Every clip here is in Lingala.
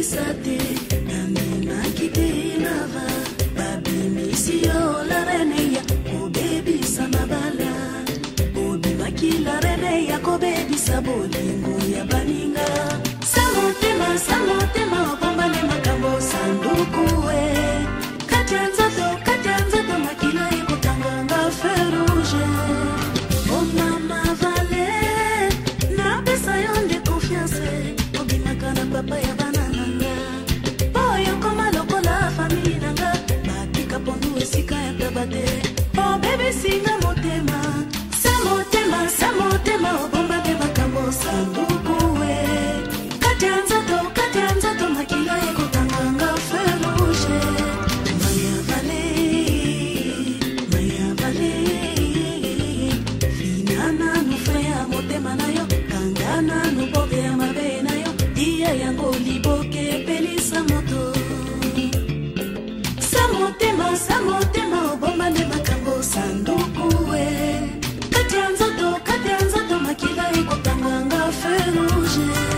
kobebisa te namemaki te nava babimisi yo la rene ya kobebisa mabala obimaki la rene ya kobebisa bolingo ya baninga sa motema sa motema obombane makambo sanduku e kati ya nzoto kati ya nzoto makila ekotanganga fe rouge omama oh vale napesa yo nde confiance obimaka na papa ya changes.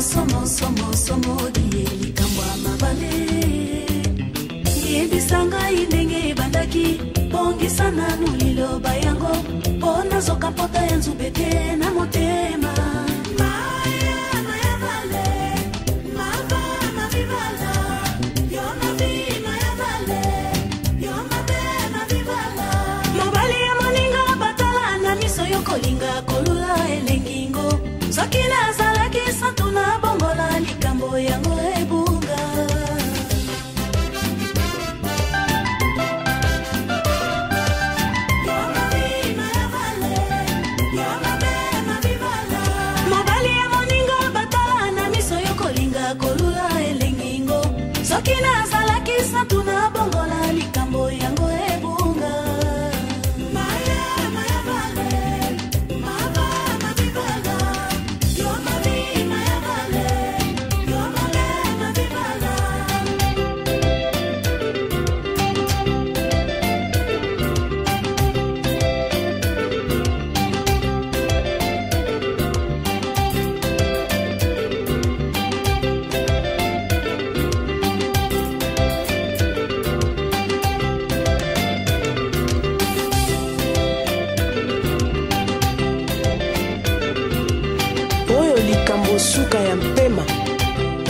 somosomosomosomolie likambo ya mabale yebisa ngai ndenge ebandaki bongisa nanu liloba yango mpo nazoka mpota ya nzube te na motema oyo likambo suka ya mpema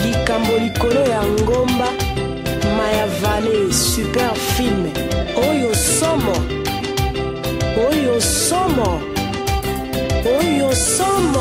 likambo likolo ya ngomba maya vale super filme oyo somo oyo somo oyo somo